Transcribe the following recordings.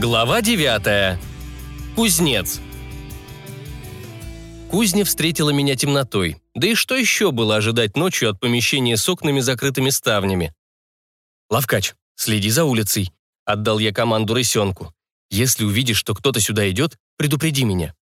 Глава 9. Кузнец. Кузня встретила меня темнотой. Да и что еще было ожидать ночью от помещения с окнами закрытыми ставнями? «Лавкач, следи за улицей», — отдал я команду рысенку. «Если увидишь, что кто-то сюда идет, предупреди меня».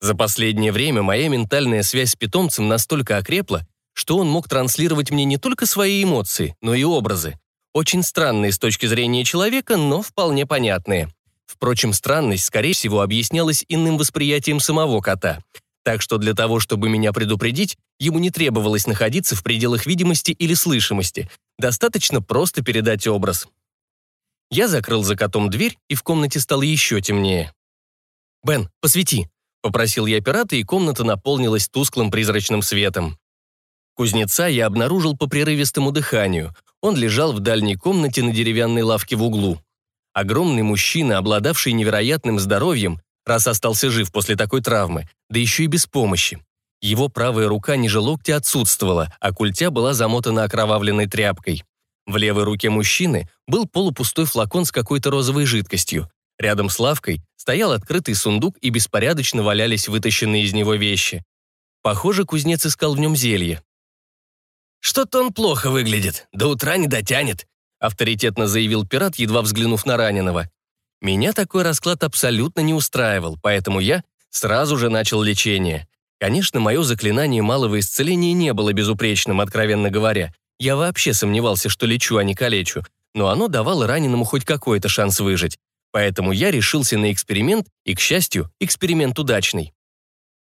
За последнее время моя ментальная связь с питомцем настолько окрепла, что он мог транслировать мне не только свои эмоции, но и образы. Очень странные с точки зрения человека, но вполне понятные. Впрочем, странность, скорее всего, объяснялась иным восприятием самого кота. Так что для того, чтобы меня предупредить, ему не требовалось находиться в пределах видимости или слышимости. Достаточно просто передать образ. Я закрыл за котом дверь, и в комнате стало еще темнее. «Бен, посвети», — попросил я пирата, и комната наполнилась тусклым призрачным светом. Кузнеца я обнаружил по прерывистому дыханию. Он лежал в дальней комнате на деревянной лавке в углу. Огромный мужчина, обладавший невероятным здоровьем, раз остался жив после такой травмы, да еще и без помощи. Его правая рука ниже локтя отсутствовала, а культя была замотана окровавленной тряпкой. В левой руке мужчины был полупустой флакон с какой-то розовой жидкостью. Рядом с лавкой стоял открытый сундук и беспорядочно валялись вытащенные из него вещи. Похоже, кузнец искал в нем зелье. «Что-то он плохо выглядит, до утра не дотянет», авторитетно заявил пират, едва взглянув на раненого. Меня такой расклад абсолютно не устраивал, поэтому я сразу же начал лечение. Конечно, мое заклинание малого исцеления не было безупречным, откровенно говоря. Я вообще сомневался, что лечу, а не калечу, но оно давало раненому хоть какой-то шанс выжить. Поэтому я решился на эксперимент, и, к счастью, эксперимент удачный.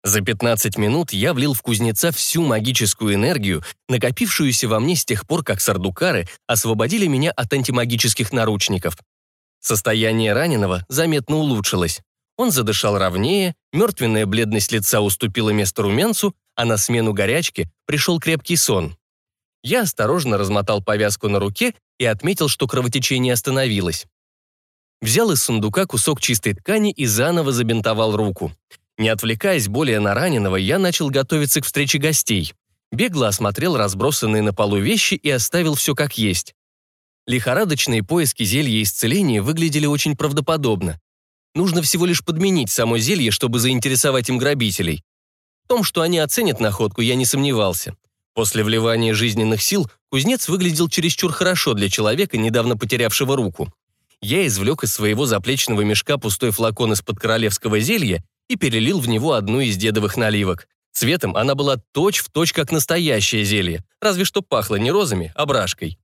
За 15 минут я влил в кузнеца всю магическую энергию, накопившуюся во мне с тех пор, как сардукары освободили меня от антимагических наручников. Состояние раненого заметно улучшилось. Он задышал ровнее, мертвенная бледность лица уступила место румянцу, а на смену горячке пришел крепкий сон. Я осторожно размотал повязку на руке и отметил, что кровотечение остановилось. Взял из сундука кусок чистой ткани и заново забинтовал руку. Не отвлекаясь более на раненого, я начал готовиться к встрече гостей. Бегло осмотрел разбросанные на полу вещи и оставил все как есть. Лихорадочные поиски зелья исцеления выглядели очень правдоподобно. Нужно всего лишь подменить само зелье, чтобы заинтересовать им грабителей. В том, что они оценят находку, я не сомневался. После вливания жизненных сил кузнец выглядел чересчур хорошо для человека, недавно потерявшего руку. Я извлек из своего заплечного мешка пустой флакон из-под королевского зелья и перелил в него одну из дедовых наливок. Цветом она была точь-в-точь, точь, как настоящее зелье, разве что пахло не розами, а брашкой.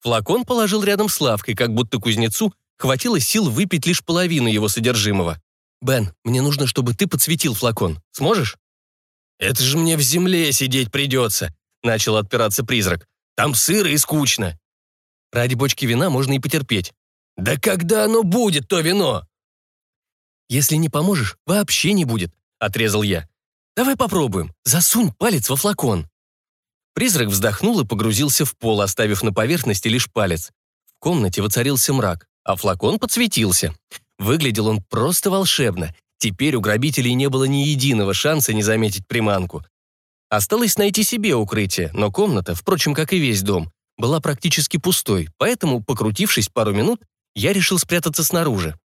Флакон положил рядом с лавкой, как будто кузнецу хватило сил выпить лишь половину его содержимого. «Бен, мне нужно, чтобы ты подсветил флакон. Сможешь?» «Это же мне в земле сидеть придется», — начал отпираться призрак. «Там сыро и скучно». «Ради бочки вина можно и потерпеть». «Да когда оно будет, то вино?» «Если не поможешь, вообще не будет», — отрезал я. «Давай попробуем. Засунь палец во флакон». Призрак вздохнул и погрузился в пол, оставив на поверхности лишь палец. В комнате воцарился мрак, а флакон подсветился. Выглядел он просто волшебно. Теперь у грабителей не было ни единого шанса не заметить приманку. Осталось найти себе укрытие, но комната, впрочем, как и весь дом, была практически пустой, поэтому, покрутившись пару минут, я решил спрятаться снаружи.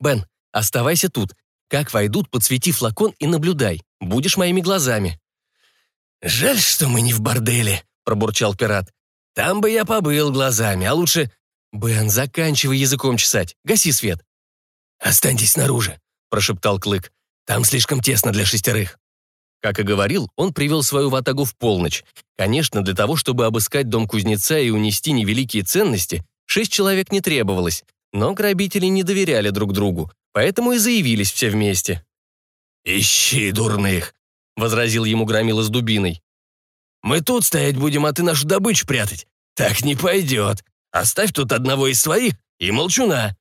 «Бен, Оставайся тут. Как войдут, подсвети флакон и наблюдай. Будешь моими глазами». «Жаль, что мы не в борделе», — пробурчал пират. «Там бы я побыл глазами, а лучше...» «Бен, заканчивай языком чесать. Гаси свет». «Останьтесь снаружи», — прошептал Клык. «Там слишком тесно для шестерых». Как и говорил, он привел свою ватагу в полночь. Конечно, для того, чтобы обыскать дом кузнеца и унести невеликие ценности, шесть человек не требовалось, но грабители не доверяли друг другу поэтому и заявились все вместе. «Ищи дурных», — возразил ему Громила с дубиной. «Мы тут стоять будем, а ты нашу добычу прятать. Так не пойдет. Оставь тут одного из своих и молчуна».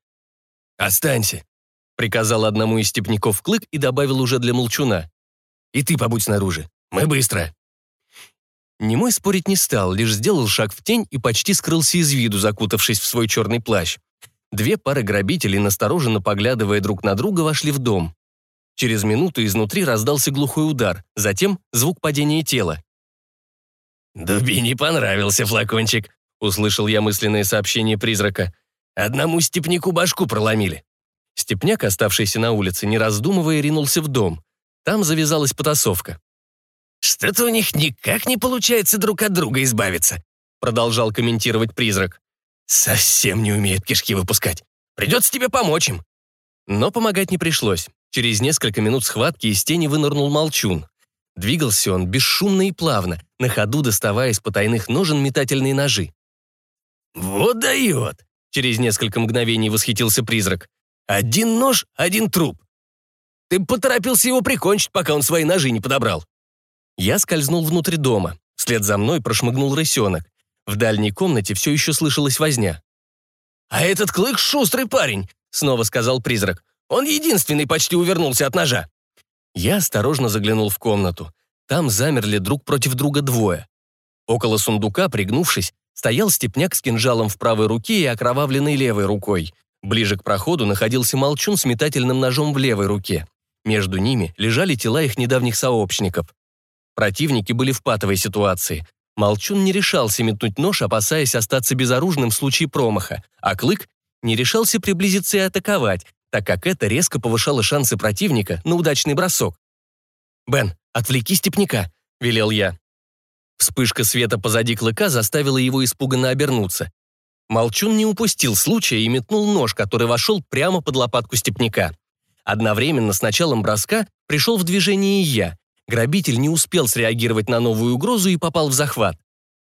«Останься», — приказал одному из степняков Клык и добавил уже для молчуна. «И ты побудь снаружи. Мы быстро». Немой спорить не стал, лишь сделал шаг в тень и почти скрылся из виду, закутавшись в свой черный плащ. Две пары грабителей, настороженно поглядывая друг на друга, вошли в дом. Через минуту изнутри раздался глухой удар, затем звук падения тела. «Дуби не понравился флакончик», — услышал я мысленное сообщение призрака. Одному степняку башку проломили». Степняк, оставшийся на улице, не раздумывая, ринулся в дом. Там завязалась потасовка. «Что-то у них никак не получается друг от друга избавиться», продолжал комментировать призрак. «Совсем не умеет кишки выпускать. Придется тебе помочь им». Но помогать не пришлось. Через несколько минут схватки из тени вынырнул молчун. Двигался он бесшумно и плавно, на ходу доставая из потайных ножен метательные ножи. «Вот дает!» — через несколько мгновений восхитился призрак. «Один нож, один труп. Ты поторопился его прикончить, пока он свои ножи не подобрал». Я скользнул внутрь дома. Вслед за мной прошмыгнул рысенок. В дальней комнате все еще слышалась возня. «А этот клык шустрый парень», — снова сказал призрак. «Он единственный почти увернулся от ножа». Я осторожно заглянул в комнату. Там замерли друг против друга двое. Около сундука, пригнувшись, стоял степняк с кинжалом в правой руке и окровавленной левой рукой. Ближе к проходу находился молчун с метательным ножом в левой руке. Между ними лежали тела их недавних сообщников. Противники были в патовой ситуации. Молчун не решался метнуть нож, опасаясь остаться безоружным в случае промаха, а Клык не решался приблизиться и атаковать, так как это резко повышало шансы противника на удачный бросок. «Бен, отвлеки степняка», — велел я. Вспышка света позади клыка заставила его испуганно обернуться. Молчун не упустил случая и метнул нож, который вошел прямо под лопатку степняка. Одновременно с началом броска пришел в движение и я. Грабитель не успел среагировать на новую угрозу и попал в захват.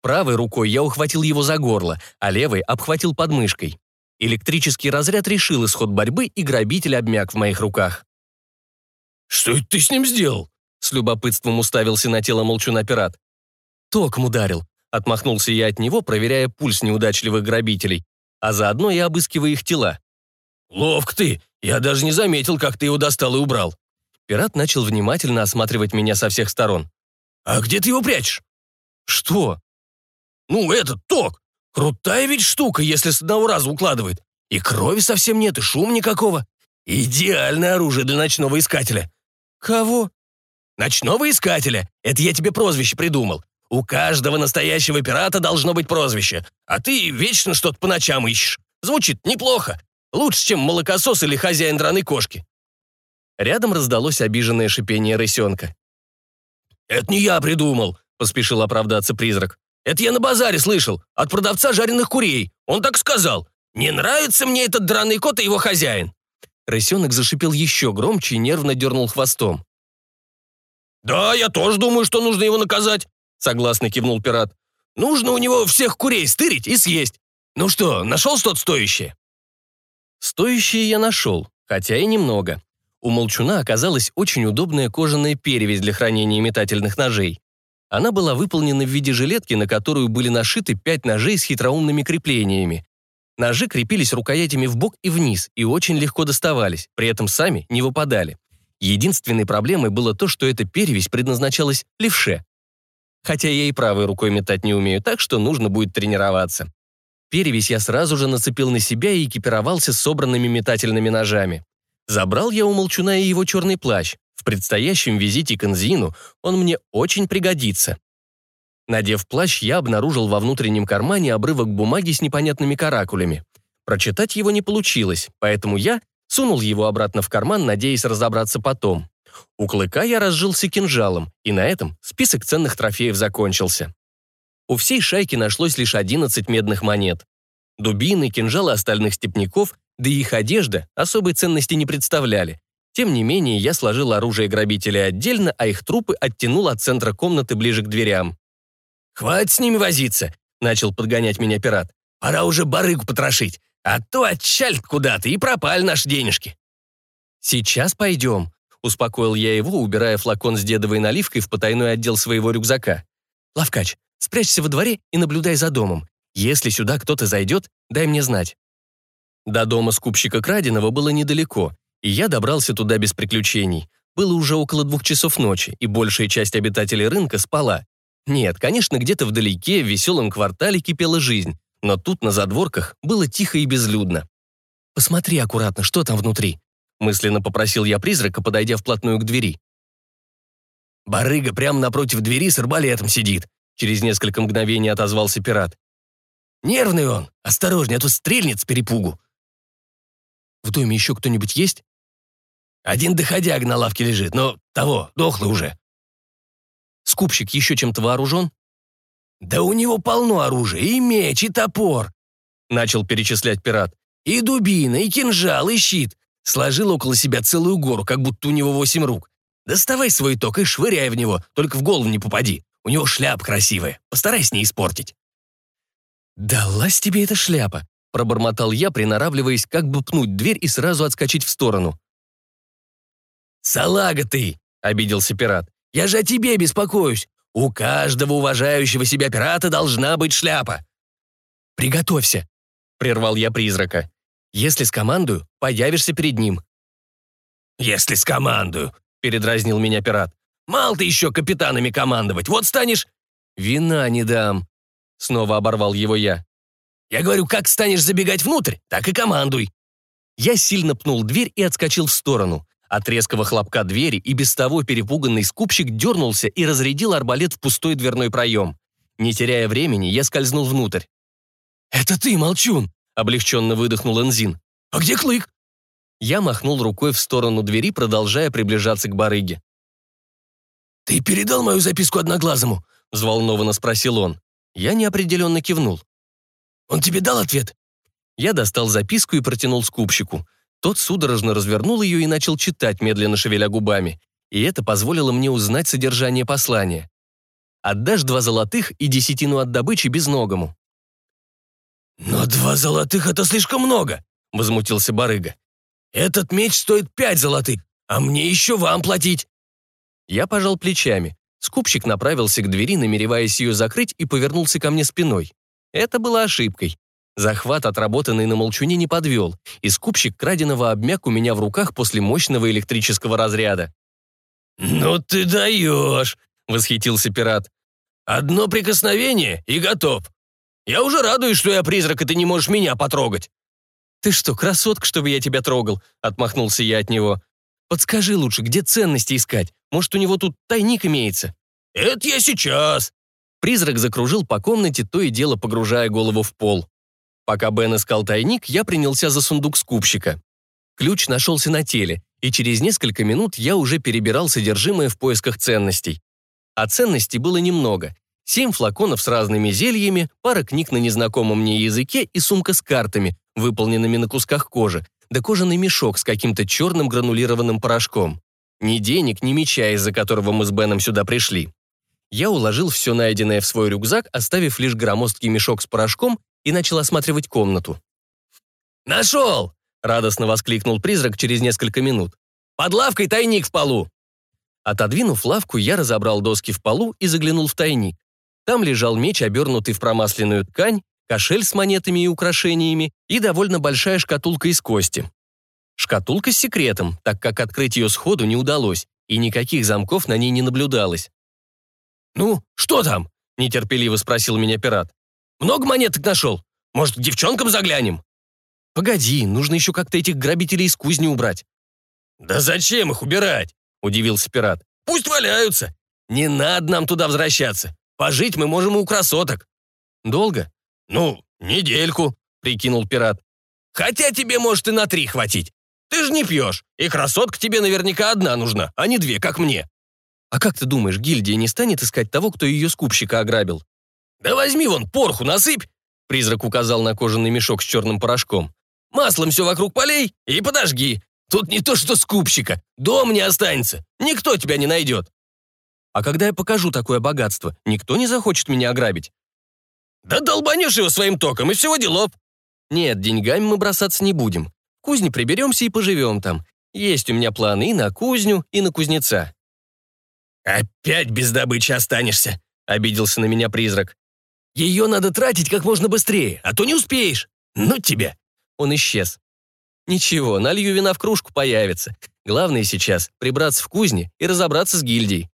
Правой рукой я ухватил его за горло, а левой обхватил подмышкой. Электрический разряд решил исход борьбы, и грабитель обмяк в моих руках. «Что это ты с ним сделал?» С любопытством уставился на тело молчуна пират. «Током ударил», — отмахнулся я от него, проверяя пульс неудачливых грабителей, а заодно и обыскивая их тела. «Ловко ты! Я даже не заметил, как ты его достал и убрал». Пират начал внимательно осматривать меня со всех сторон. «А где ты его прячешь?» «Что?» «Ну, этот ток. Крутая ведь штука, если с одного раза укладывает. И крови совсем нет, и шума никакого. Идеальное оружие для ночного искателя. Кого? Ночного искателя. Это я тебе прозвище придумал. У каждого настоящего пирата должно быть прозвище. А ты вечно что-то по ночам ищешь. Звучит неплохо. Лучше, чем молокосос или хозяин драной кошки. Рядом раздалось обиженное шипение рысенка. «Это не я придумал», — поспешил оправдаться призрак. Это я на базаре слышал, от продавца жареных курей. Он так сказал. Не нравится мне этот драный кот и его хозяин». Рысенок зашипел еще громче и нервно дернул хвостом. «Да, я тоже думаю, что нужно его наказать», — согласно кивнул пират. «Нужно у него всех курей стырить и съесть. Ну что, нашел что-то стоящее?» Стоящее я нашел, хотя и немного. У молчуна оказалась очень удобная кожаная перевязь для хранения метательных ножей. Она была выполнена в виде жилетки, на которую были нашиты пять ножей с хитроумными креплениями. Ножи крепились рукоятями в бок и вниз и очень легко доставались, при этом сами не выпадали. Единственной проблемой было то, что эта перевязь предназначалась левше. Хотя я и правой рукой метать не умею, так что нужно будет тренироваться. Перевязь я сразу же нацепил на себя и экипировался собранными метательными ножами. Забрал я у Молчуна и его черный плащ. В предстоящем визите к Энзину он мне очень пригодится. Надев плащ, я обнаружил во внутреннем кармане обрывок бумаги с непонятными каракулями. Прочитать его не получилось, поэтому я сунул его обратно в карман, надеясь разобраться потом. У клыка я разжился кинжалом, и на этом список ценных трофеев закончился. У всей шайки нашлось лишь 11 медных монет. Дубины, кинжалы остальных степняков да и их одежда особой ценности не представляли. Тем не менее, я сложил оружие грабителей отдельно, а их трупы оттянул от центра комнаты ближе к дверям. «Хватит с ними возиться», — начал подгонять меня пират. «Пора уже барыгу потрошить, а то отчалит куда-то и пропали наши денежки». «Сейчас пойдем», — успокоил я его, убирая флакон с дедовой наливкой в потайной отдел своего рюкзака. «Лавкач, спрячься во дворе и наблюдай за домом. Если сюда кто-то зайдет, дай мне знать». До дома скупщика краденого было недалеко, и я добрался туда без приключений. Было уже около двух часов ночи, и большая часть обитателей рынка спала. Нет, конечно, где-то вдалеке, в веселом квартале кипела жизнь, но тут, на задворках, было тихо и безлюдно. «Посмотри аккуратно, что там внутри», — мысленно попросил я призрака, подойдя вплотную к двери. «Барыга прямо напротив двери с арбалетом сидит», — через несколько мгновений отозвался пират. Нервный он. Осторожнее, а то стрельнет с перепугу. В доме еще кто-нибудь есть? Один доходяг на лавке лежит, но того, дохлый уже. Скупщик еще чем-то вооружен? Да у него полно оружия, и меч, и топор. Начал перечислять пират. И дубина, и кинжал, и щит. Сложил около себя целую гору, как будто у него восемь рук. Доставай свой ток и швыряй в него, только в голову не попади. У него шляп красивая, постарайся не испортить. «Далась тебе эта шляпа!» — пробормотал я, приноравливаясь, как бы пнуть дверь и сразу отскочить в сторону. «Салага ты!» — обиделся пират. «Я же о тебе беспокоюсь. У каждого уважающего себя пирата должна быть шляпа». «Приготовься!» — прервал я призрака. «Если скомандую, появишься перед ним». «Если скомандую!» — передразнил меня пират. «Мало ты еще капитанами командовать, вот станешь...» «Вина не дам», Снова оборвал его я. «Я говорю, как станешь забегать внутрь, так и командуй». Я сильно пнул дверь и отскочил в сторону. От резкого хлопка двери и без того перепуганный скупщик дернулся и разрядил арбалет в пустой дверной проем. Не теряя времени, я скользнул внутрь. «Это ты, молчун!» — облегченно выдохнул Энзин. «А где Клык?» Я махнул рукой в сторону двери, продолжая приближаться к барыге. «Ты передал мою записку одноглазому?» — взволнованно спросил он. Я неопределенно кивнул. «Он тебе дал ответ?» Я достал записку и протянул скупщику. Тот судорожно развернул ее и начал читать, медленно шевеля губами. И это позволило мне узнать содержание послания. «Отдашь два золотых и десятину от добычи безногому». «Но два золотых — это слишком много!» — возмутился барыга. «Этот меч стоит пять золотых, а мне еще вам платить!» Я пожал плечами. Скупщик направился к двери, намереваясь ее закрыть, и повернулся ко мне спиной. Это было ошибкой. Захват, отработанный на молчуне, не подвел, и скупщик краденого обмяк у меня в руках после мощного электрического разряда. «Ну ты даешь!» — восхитился пират. «Одно прикосновение и готов. Я уже радуюсь, что я призрак, и ты не можешь меня потрогать». «Ты что, красотка, чтобы я тебя трогал?» — отмахнулся я от него. «Подскажи лучше, где ценности искать? Может, у него тут тайник имеется?» «Это я сейчас!» Призрак закружил по комнате, то и дело погружая голову в пол. Пока Бен искал тайник, я принялся за сундук скупщика. Ключ нашелся на теле, и через несколько минут я уже перебирал содержимое в поисках ценностей. А ценностей было немного. Семь флаконов с разными зельями, пара книг на незнакомом мне языке и сумка с картами, выполненными на кусках кожи, да кожаный мешок с каким-то черным гранулированным порошком. Ни денег, ни меча, из-за которого мы с Беном сюда пришли. Я уложил все найденное в свой рюкзак, оставив лишь громоздкий мешок с порошком и начал осматривать комнату. «Нашел!» — радостно воскликнул призрак через несколько минут. «Под лавкой тайник в полу!» Отодвинув лавку, я разобрал доски в полу и заглянул в тайник. Там лежал меч, обернутый в промасленную ткань, кошель с монетами и украшениями и довольно большая шкатулка из кости. Шкатулка с секретом, так как открыть ее сходу не удалось, и никаких замков на ней не наблюдалось. «Ну, что там?» — нетерпеливо спросил меня пират. «Много монеток нашел? Может, к девчонкам заглянем?» «Погоди, нужно еще как-то этих грабителей из кузни убрать». «Да зачем их убирать?» — удивился пират. «Пусть валяются. Не надо нам туда возвращаться. Пожить мы можем у красоток». «Долго?» «Ну, недельку», — прикинул пират. «Хотя тебе, может, и на три хватить. Ты же не пьешь, и красотка тебе наверняка одна нужна, а не две, как мне». «А как ты думаешь, гильдия не станет искать того, кто ее скупщика ограбил?» «Да возьми вон, порху насыпь!» Призрак указал на кожаный мешок с черным порошком. «Маслом все вокруг полей и подожги. Тут не то что скупщика, дом не останется. Никто тебя не найдет». «А когда я покажу такое богатство, никто не захочет меня ограбить?» «Да долбанешь его своим током, и всего делов». «Нет, деньгами мы бросаться не будем. В кузне приберемся и поживем там. Есть у меня планы и на кузню, и на кузнеца». «Опять без добычи останешься», — обиделся на меня призрак. «Ее надо тратить как можно быстрее, а то не успеешь. Ну тебя!» Он исчез. «Ничего, налью вина в кружку появится. Главное сейчас — прибраться в кузне и разобраться с гильдией.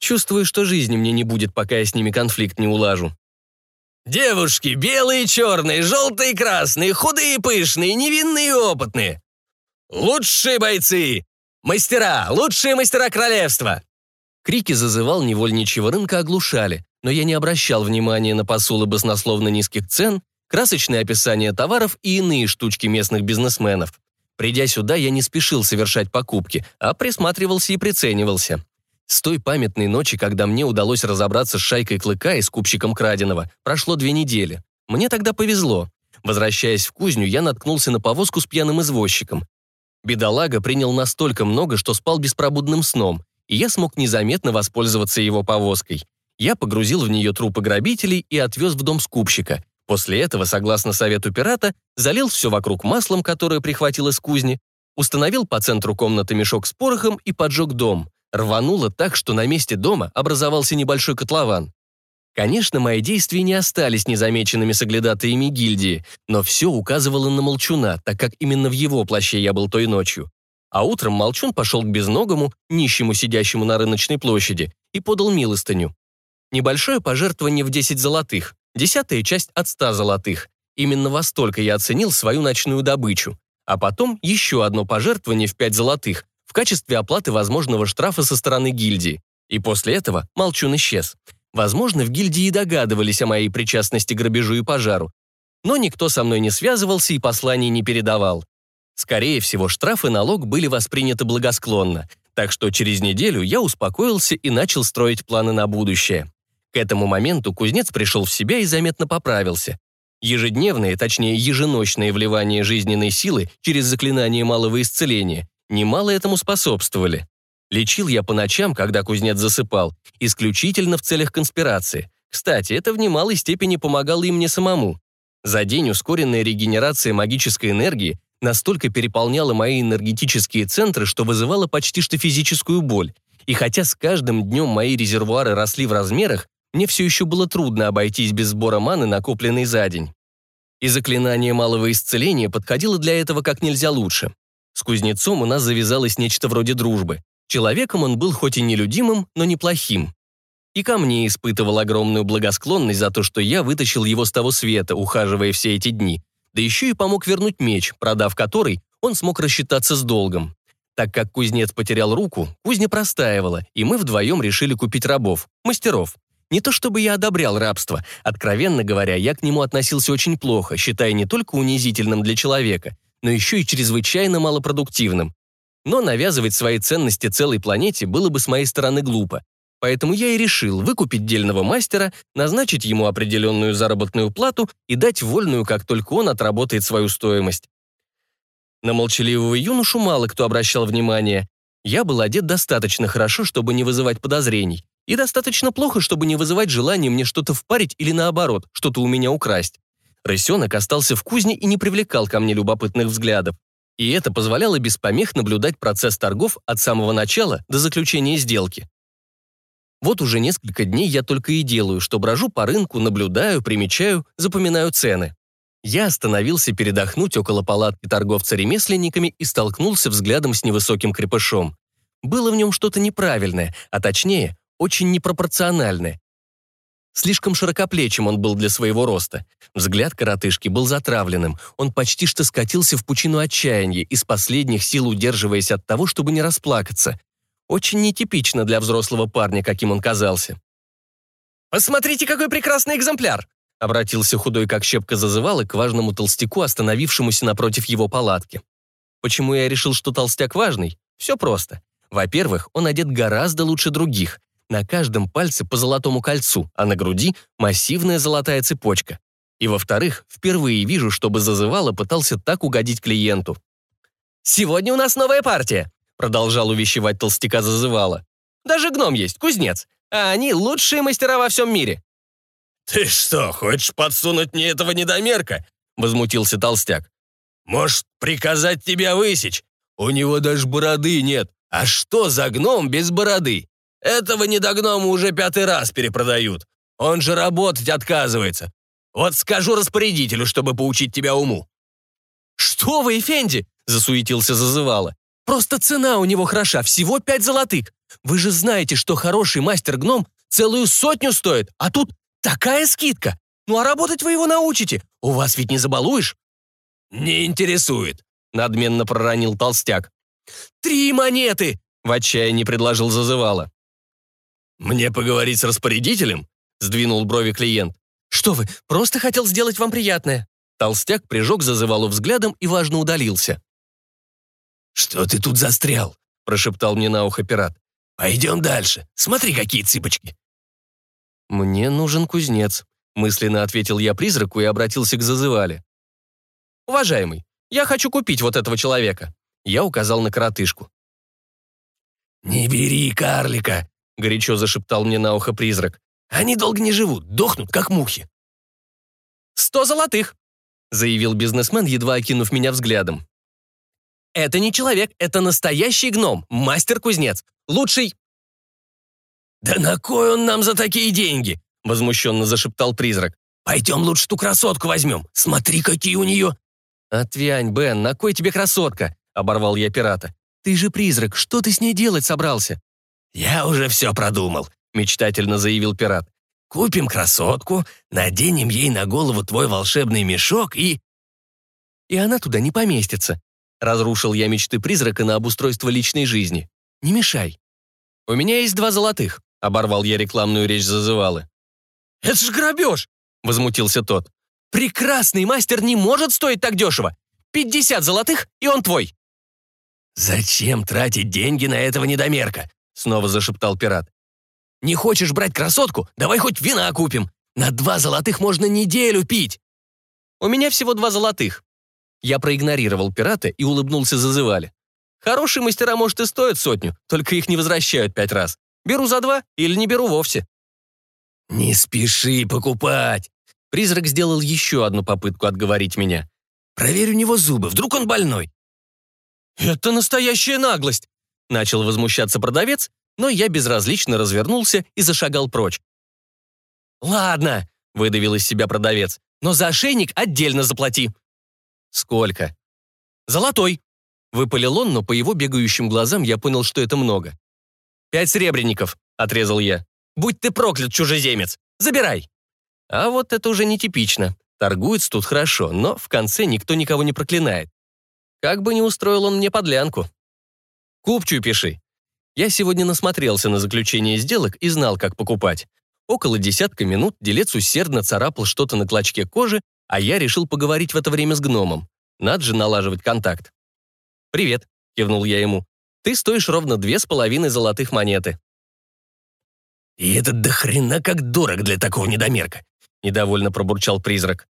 Чувствую, что жизни мне не будет, пока я с ними конфликт не улажу». «Девушки, белые, черные, желтые, красные, худые, пышные, невинные и опытные. Лучшие бойцы! Мастера, лучшие мастера королевства! Крики зазывал невольничьего рынка оглушали, но я не обращал внимания на посулы баснословно низких цен, красочные описания товаров и иные штучки местных бизнесменов. Придя сюда, я не спешил совершать покупки, а присматривался и приценивался. С той памятной ночи, когда мне удалось разобраться с шайкой клыка и скупщиком краденого, прошло две недели. Мне тогда повезло. Возвращаясь в кузню, я наткнулся на повозку с пьяным извозчиком. Бедолага принял настолько много, что спал беспробудным сном, и я смог незаметно воспользоваться его повозкой. Я погрузил в нее трупы грабителей и отвез в дом скупщика. После этого, согласно совету пирата, залил все вокруг маслом, которое прихватил из кузни, установил по центру комнаты мешок с порохом и поджег дом. Рвануло так, что на месте дома образовался небольшой котлован. Конечно, мои действия не остались незамеченными соглядатаями гильдии, но все указывало на Молчуна, так как именно в его плаще я был той ночью. А утром Молчун пошел к безногому, нищему, сидящему на рыночной площади, и подал милостыню. Небольшое пожертвование в 10 золотых, десятая часть от 100 золотых. Именно во столько я оценил свою ночную добычу. А потом еще одно пожертвование в 5 золотых в качестве оплаты возможного штрафа со стороны гильдии. И после этого Молчун исчез. Возможно, в гильдии догадывались о моей причастности к грабежу и пожару. Но никто со мной не связывался и посланий не передавал. Скорее всего, штраф и налог были восприняты благосклонно, так что через неделю я успокоился и начал строить планы на будущее. К этому моменту кузнец пришел в себя и заметно поправился. Ежедневные, точнее еженочные вливания жизненной силы через заклинание малого исцеления немало этому способствовали. Лечил я по ночам, когда кузнец засыпал, исключительно в целях конспирации. Кстати, это в немалой степени помогало и мне самому. За день ускоренная регенерация магической энергии настолько переполняла мои энергетические центры, что вызывала почти что физическую боль. И хотя с каждым днем мои резервуары росли в размерах, мне все еще было трудно обойтись без сбора маны, накопленной за день. И заклинание малого исцеления подходило для этого как нельзя лучше. С кузнецом у нас завязалось нечто вроде дружбы. Человеком он был хоть и нелюдимым, но неплохим. И ко мне испытывал огромную благосклонность за то, что я вытащил его с того света, ухаживая все эти дни, да еще и помог вернуть меч, продав который, он смог рассчитаться с долгом. Так как кузнец потерял руку, кузня простаивала, и мы вдвоем решили купить рабов, мастеров. Не то чтобы я одобрял рабство, откровенно говоря, я к нему относился очень плохо, считая не только унизительным для человека, но еще и чрезвычайно малопродуктивным. Но навязывать свои ценности целой планете было бы с моей стороны глупо. Поэтому я и решил выкупить дельного мастера, назначить ему определенную заработную плату и дать вольную, как только он отработает свою стоимость. На молчаливого юношу мало кто обращал внимание. Я был одет достаточно хорошо, чтобы не вызывать подозрений, и достаточно плохо, чтобы не вызывать желания мне что-то впарить или наоборот, что-то у меня украсть. Рысенок остался в кузне и не привлекал ко мне любопытных взглядов. И это позволяло без помех наблюдать процесс торгов от самого начала до заключения сделки. Вот уже несколько дней я только и делаю, что брожу по рынку, наблюдаю, примечаю, запоминаю цены. Я остановился передохнуть около палатки торговца ремесленниками и столкнулся взглядом с невысоким крепышом. Было в нем что-то неправильное, а точнее, очень непропорциональное. Слишком широкоплечим он был для своего роста. Взгляд коротышки был затравленным. Он почти что скатился в пучину отчаяния, из последних сил удерживаясь от того, чтобы не расплакаться. Очень нетипично для взрослого парня, каким он казался. «Посмотрите, какой прекрасный экземпляр!» обратился худой как щепка зазывала к важному толстяку, остановившемуся напротив его палатки. Почему я решил, что толстяк важный? Все просто. Во-первых, он одет гораздо лучше других. На каждом пальце по золотому кольцу, а на груди массивная золотая цепочка. И во-вторых, впервые вижу, чтобы зазывало пытался так угодить клиенту. «Сегодня у нас новая партия», продолжал увещевать толстяка зазывала. «Даже гном есть, кузнец, а они лучшие мастера во всем мире». «Ты что, хочешь подсунуть мне этого недомерка?» возмутился толстяк. «Может, приказать тебя высечь? У него даже бороды нет. А что за гном без бороды? Этого недогнома уже пятый раз перепродают. Он же работать отказывается. Вот скажу распорядителю, чтобы поучить тебя уму». «Что вы, Эфенди?» – засуетился зазывало. Просто цена у него хороша, всего пять золотых. Вы же знаете, что хороший мастер-гном целую сотню стоит, а тут такая скидка. Ну а работать вы его научите, у вас ведь не забалуешь». «Не интересует», — надменно проронил толстяк. «Три монеты!» — в отчаянии предложил зазывало. «Мне поговорить с распорядителем?» — сдвинул брови клиент. «Что вы, просто хотел сделать вам приятное». Толстяк прижег зазывалу взглядом и важно удалился. «Что ты тут застрял?» – прошептал мне на ухо пират. «Пойдем дальше. Смотри, какие цыпочки». «Мне нужен кузнец», – мысленно ответил я призраку и обратился к зазывале. «Уважаемый, я хочу купить вот этого человека». Я указал на коротышку. «Не бери карлика», — горячо зашептал мне на ухо призрак. «Они долго не живут, дохнут, как мухи». «Сто золотых», — заявил бизнесмен, едва окинув меня взглядом. «Это не человек, это настоящий гном, мастер-кузнец, лучший...» «Да на кой он нам за такие деньги?» — возмущенно зашептал призрак. «Пойдем лучше ту красотку возьмем, смотри, какие у нее...» «Отвянь, Бен, на кой тебе красотка?» — оборвал я пирата. «Ты же призрак, что ты с ней делать собрался?» «Я уже все продумал», — мечтательно заявил пират. «Купим красотку, наденем ей на голову твой волшебный мешок и...» «И она туда не поместится», — разрушил я мечты призрака на обустройство личной жизни. «Не мешай». «У меня есть два золотых», — оборвал я рекламную речь зазывалы. «Это ж грабеж!» — возмутился тот. «Прекрасный мастер не может стоить так дешево! Пятьдесят золотых, и он твой!» «Зачем тратить деньги на этого недомерка?» — снова зашептал пират. «Не хочешь брать красотку? Давай хоть вина купим. На два золотых можно неделю пить». «У меня всего два золотых». Я проигнорировал пирата и улыбнулся зазывали. «Хорошие мастера, может, и стоят сотню, только их не возвращают пять раз. Беру за два или не беру вовсе». «Не спеши покупать!» Призрак сделал еще одну попытку отговорить меня. «Проверь у него зубы, вдруг он больной. «Это настоящая наглость!» Начал возмущаться продавец, но я безразлично развернулся и зашагал прочь. «Ладно», — выдавил из себя продавец, «но за ошейник отдельно заплати». «Сколько?» «Золотой», — выпалил он, но по его бегающим глазам я понял, что это много. «Пять сребреников», — отрезал я. «Будь ты проклят, чужеземец! Забирай!» А вот это уже нетипично. Торгуется тут хорошо, но в конце никто никого не проклинает. Как бы не устроил он мне подлянку. Купчую пиши. Я сегодня насмотрелся на заключение сделок и знал, как покупать. Около десятка минут делец усердно царапал что-то на клочке кожи, а я решил поговорить в это время с гномом. Надо же налаживать контакт. «Привет», — кивнул я ему. «Ты стоишь ровно две с половиной золотых монеты». «И это до хрена как дорого для такого недомерка», — недовольно пробурчал призрак.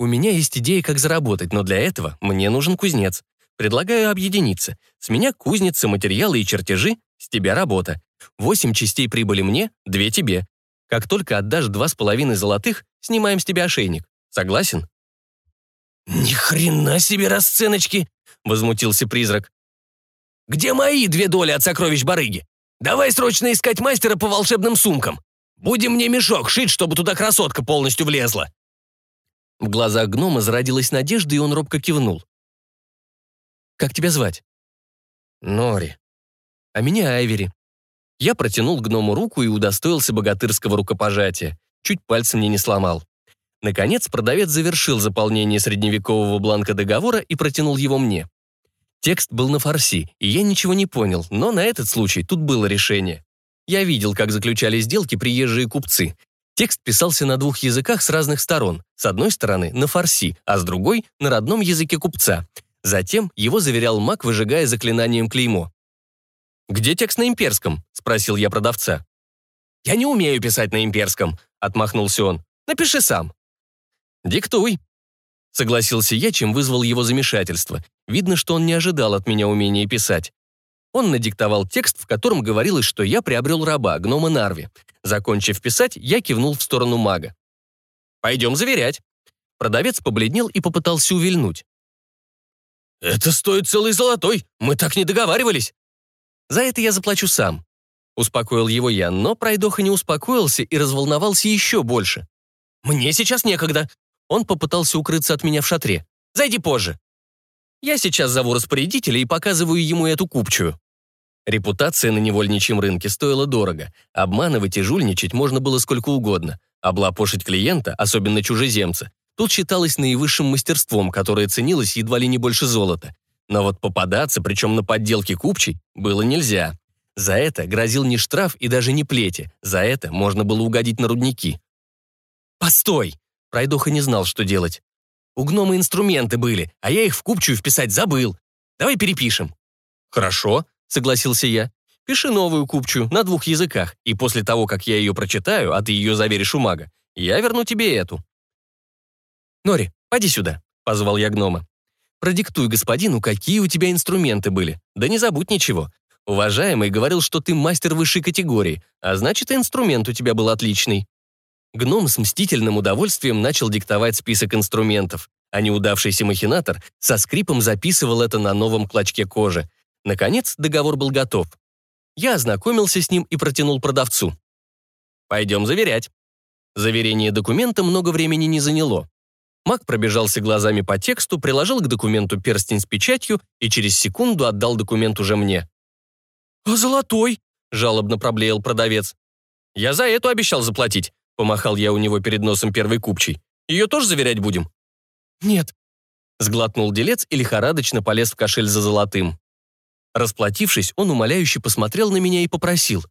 У меня есть идея, как заработать, но для этого мне нужен кузнец. Предлагаю объединиться. С меня кузница, материалы и чертежи, с тебя работа. Восемь частей прибыли мне, две тебе. Как только отдашь два с половиной золотых, снимаем с тебя ошейник. Согласен?» «Ни хрена себе расценочки!» — возмутился призрак. «Где мои две доли от сокровищ барыги? Давай срочно искать мастера по волшебным сумкам. Будем мне мешок шить, чтобы туда красотка полностью влезла». В глазах гнома зародилась надежда, и он робко кивнул. «Как тебя звать?» «Нори». «А меня Айвери». Я протянул гному руку и удостоился богатырского рукопожатия. Чуть пальцем мне не сломал. Наконец, продавец завершил заполнение средневекового бланка договора и протянул его мне. Текст был на фарси, и я ничего не понял, но на этот случай тут было решение. Я видел, как заключали сделки приезжие купцы. Текст писался на двух языках с разных сторон. С одной стороны на фарси, а с другой — на родном языке купца. Затем его заверял маг, выжигая заклинанием клеймо. «Где текст на имперском?» — спросил я продавца. «Я не умею писать на имперском», — отмахнулся он. «Напиши сам». «Диктуй», — согласился я, чем вызвал его замешательство. Видно, что он не ожидал от меня умения писать. Он надиктовал текст, в котором говорилось, что я приобрел раба, гнома Нарви. Закончив писать, я кивнул в сторону мага. «Пойдем заверять». Продавец побледнел и попытался увильнуть. «Это стоит целый золотой, мы так не договаривались». «За это я заплачу сам», — успокоил его я, но пройдоха не успокоился и разволновался еще больше. «Мне сейчас некогда». Он попытался укрыться от меня в шатре. «Зайди позже». Я сейчас зову распорядителя и показываю ему эту купчую. Репутация на невольничьем рынке стоила дорого. Обманывать и жульничать можно было сколько угодно. Облапошить клиента, особенно чужеземца, тут считалось наивысшим мастерством, которое ценилось едва ли не больше золота. Но вот попадаться, причем на подделке купчей, было нельзя. За это грозил не штраф и даже не плети, за это можно было угодить на рудники. Постой! Пройдоха не знал, что делать. У гнома инструменты были, а я их в купчую вписать забыл. Давай перепишем. Хорошо, согласился я. Пиши новую купчую на двух языках, и после того, как я ее прочитаю, а ты ее заверишь у мага, я верну тебе эту. Нори, поди сюда, позвал я гнома. Продиктуй господину, какие у тебя инструменты были. Да не забудь ничего. Уважаемый говорил, что ты мастер высшей категории, а значит, и инструмент у тебя был отличный. Гном с мстительным удовольствием начал диктовать список инструментов, а неудавшийся махинатор со скрипом записывал это на новом клочке кожи. Наконец, договор был готов. Я ознакомился с ним и протянул продавцу. «Пойдем заверять». Заверение документа много времени не заняло. Маг пробежался глазами по тексту, приложил к документу перстень с печатью и через секунду отдал документ уже мне. «А золотой?» – жалобно проблеял продавец. «Я за эту обещал заплатить», – помахал я у него перед носом первой купчей. «Ее тоже заверять будем?» «Нет». Сглотнул делец и лихорадочно полез в кошель за золотым. Расплатившись, он умоляюще посмотрел на меня и попросил.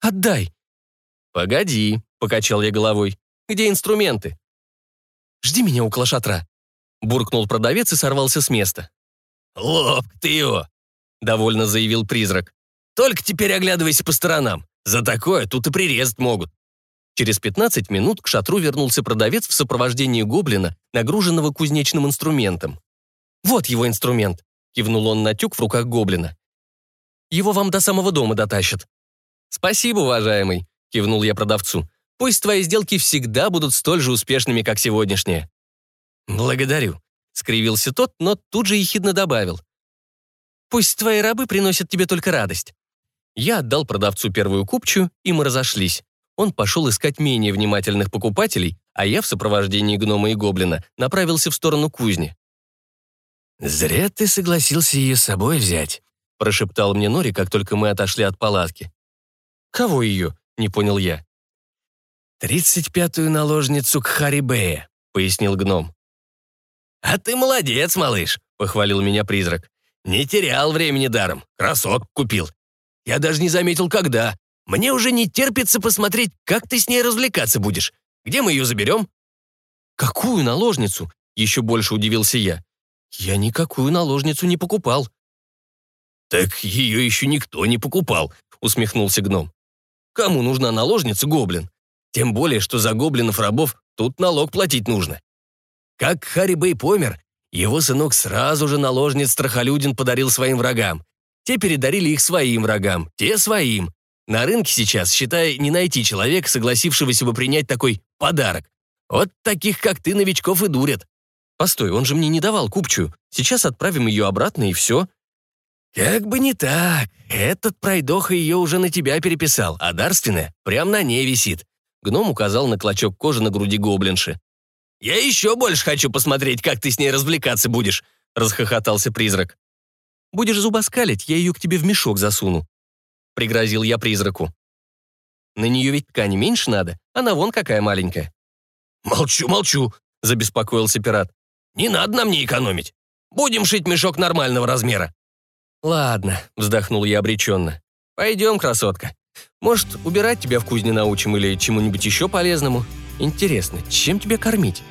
«Отдай». «Погоди», — покачал я головой. «Где инструменты?» «Жди меня около шатра», — буркнул продавец и сорвался с места. «Ловк ты его», — довольно заявил призрак. «Только теперь оглядывайся по сторонам. За такое тут и прирезать могут». Через 15 минут к шатру вернулся продавец в сопровождении гоблина, нагруженного кузнечным инструментом. «Вот его инструмент», — кивнул он на тюк в руках гоблина. «Его вам до самого дома дотащат». «Спасибо, уважаемый», — кивнул я продавцу. «Пусть твои сделки всегда будут столь же успешными, как сегодняшние». «Благодарю», — скривился тот, но тут же ехидно добавил. «Пусть твои рабы приносят тебе только радость». Я отдал продавцу первую купчую, и мы разошлись он пошел искать менее внимательных покупателей, а я в сопровождении гнома и гоблина направился в сторону кузни. «Зря ты согласился ее с собой взять», — прошептал мне Нори, как только мы отошли от палатки. «Кого ее?» — не понял я. «Тридцать пятую наложницу Кхарибея», — пояснил гном. «А ты молодец, малыш», — похвалил меня призрак. «Не терял времени даром, красотку купил. Я даже не заметил, когда. Мне уже не терпится посмотреть, как ты с ней развлекаться будешь. Где мы ее заберем?» «Какую наложницу?» — еще больше удивился я. «Я никакую наложницу не покупал». «Так ее еще никто не покупал», — усмехнулся гном. «Кому нужна наложница, гоблин? Тем более, что за гоблинов-рабов тут налог платить нужно. Как Харри Бэй помер, его сынок сразу же наложниц Страхолюдин подарил своим врагам. Те передарили их своим врагам, те своим. На рынке сейчас, считай, не найти человека, согласившегося бы принять такой подарок. Вот таких, как ты, новичков и дурят. Постой, он же мне не давал купчую. Сейчас отправим ее обратно и все. Как бы не так. Этот пройдоха ее уже на тебя переписал, а дарственная прям на ней висит. Гном указал на клочок кожи на груди гоблинши. «Я еще больше хочу посмотреть, как ты с ней развлекаться будешь», — расхохотался призрак. «Будешь зубоскалить, я ее к тебе в мешок засуну», пригрозил я призраку. На нее ведь ткани меньше надо, она вон какая маленькая. «Молчу, молчу», — забеспокоился пират. «Не надо нам не экономить. Будем шить мешок нормального размера». «Ладно», — вздохнул я обреченно. «Пойдем, красотка. Может, убирать тебя в кузне научим или чему-нибудь еще полезному? Интересно, чем тебя кормить?»